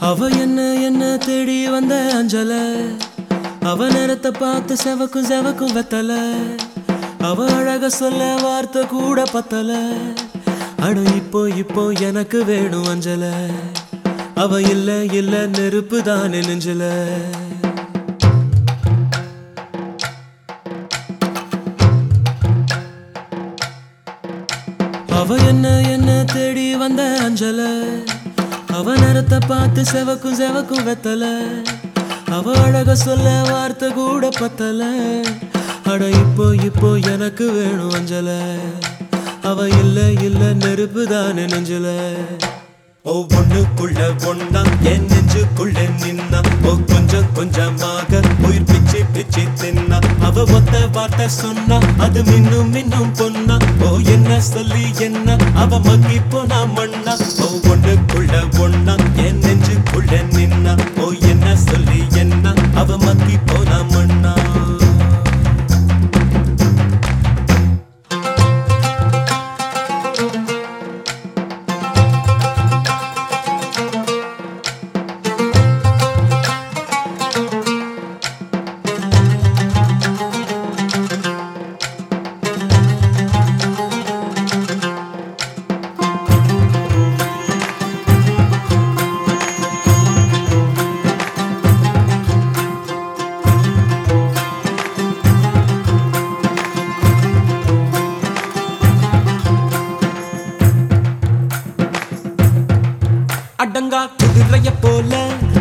அவ என்ன என்ன தேடி வந்த அஞ்சல? அவ நேரத்தை பார்த்து செவக்கும் செவக்கும் வெத்தல. அவ அழக சொல்ல வார்த்தை கூட பத்தல. அட இப்போ இப்போ எனக்கு வேணும் அஞ்சல. அவ இல்ல இல்ல நெருப்பு தான் நெஞ்சல. அவ என்ன என்ன தேடி வந்த அஞ்சல? அவ நேரத்தை பார்த்து செவக்கும் செவக்கும் வெத்தல. அவ அழக சொல்ல வார்த்தை கூட பத்தல. அட இப்போ இப்போ எனக்கு வேணும் அஞ்சல. அவ இல்ல இல்ல நெருப்பு தானே நெஞ்சல. ஒவ்வொன்னுக்குள்ள ஒன்னா என் நெஞ்சுக்குள்ள நின்னா கொஞ்சம் கொஞ்சமாக உயிர் பிச்சு பிச்சு தின்னா அவ ஒத்த வார்த்தை சொன்னா அது மின்னும் மின்னும் பொன்னா. ஓ என்ன சொல்லி என்ன? அவ மக்கி போனா மண்ணா ஓ ஒண்ணுக்குள்ள ஒன்னா அடங்கா குதிரைய போல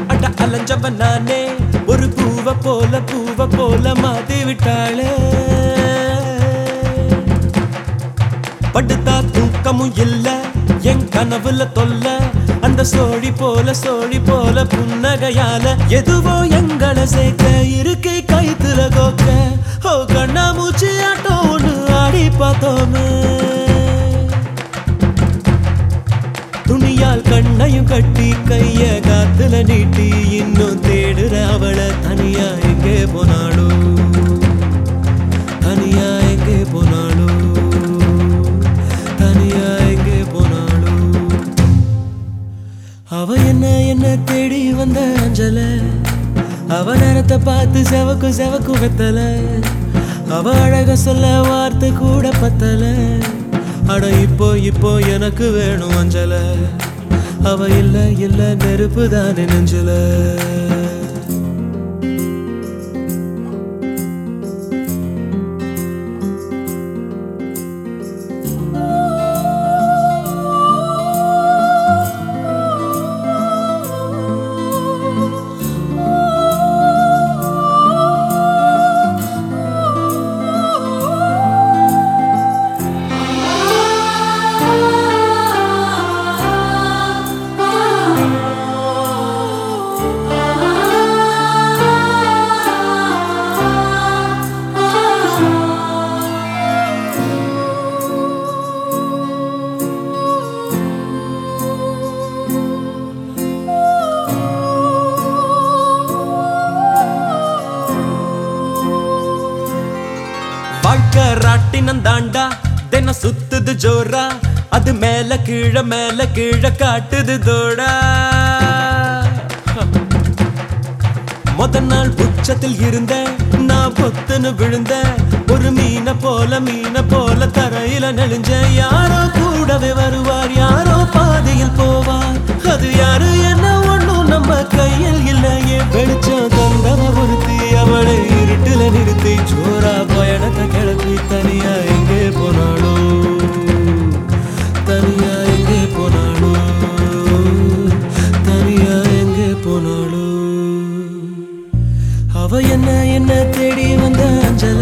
அட அலைஞ்சவன் நானே. ஒரு பூவ போல பூவ போல மாத்தி விட்டாளே. படுத்தா தூக்கமும் இல்ல என் கனவுல தொல்ல. அந்த சோழி போல சோழி போல புன்னகையால. எதுவோ எங்களை சேர்க்க இருக்கை கைத்துல கோக்க. ஓ கண்ணா மூச்சு ஆட்டோன்னு ஆடி பார்த்தோமே. காத்துல நீட்டி இன்னும் தேடுற அவளை தனியா எங்கே போனாளோ? தனியா எங்கே போனாளோ? தனியா எங்கே போனாளோ? அவ என்ன என்ன தேடி வந்த அஞ்சல? அவ நேரத்தை பார்த்து செவக்கு செவக்கு வெத்தல. அவ அழக சொல்ல வார்த்தை கூட பத்தல. அட இப்போ இப்போ எனக்கு வேணும் அஞ்சலை. அவ இல்ல இல்ல நெருப்பு தானே நெஞ்சல? ராட்டினம் தாண்டா. தினம் சுத்துது ஜோரா. அது மேல கீழ மேல கீழ காட்டுது தோடா. முத நாள் உச்சத்தில் இருந்த நான் பொத்துன்னு விழுந்த ஒரு மீனை போல மீனை போல தரையில நெளிஞ்ச யாரோ கூடவே வருவார் யாரோ பாதையில் போவார். அது யாரு என்ன ஒண்ணும் நம்ம கையில் இல்லையே. வெளிச்சம் என்ன தேடி வந்த அஞ்சல?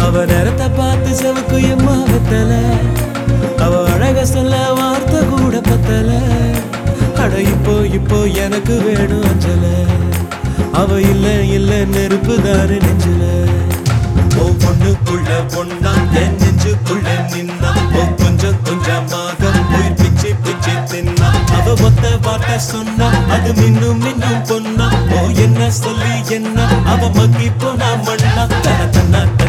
அவ நேரத்தை பார்த்து செவக்கு எம்மா வெத்தல அவ அழக சொல்ல வார்த்தை கூட பத்தல. அட இப்போ இப்போ எனக்கு வேணும் அஞ்சல. அவ இல்ல இல்ல நெருப்பு தாரு நெஞ்சல ஒவ்வொன்னுக்குள்ள ஒன்னா என் நெஞ்சுக்குள்ள நின்னா ஓ கொஞ்சம் கொஞ்சமாக உயிர் பிச்சு பிச்சு தின்னா அவ ஒத்த வார்த்தை சொன்னா அது மின்னும் நமக்கு இப்போ நாம் மண்ணா தன தன்ன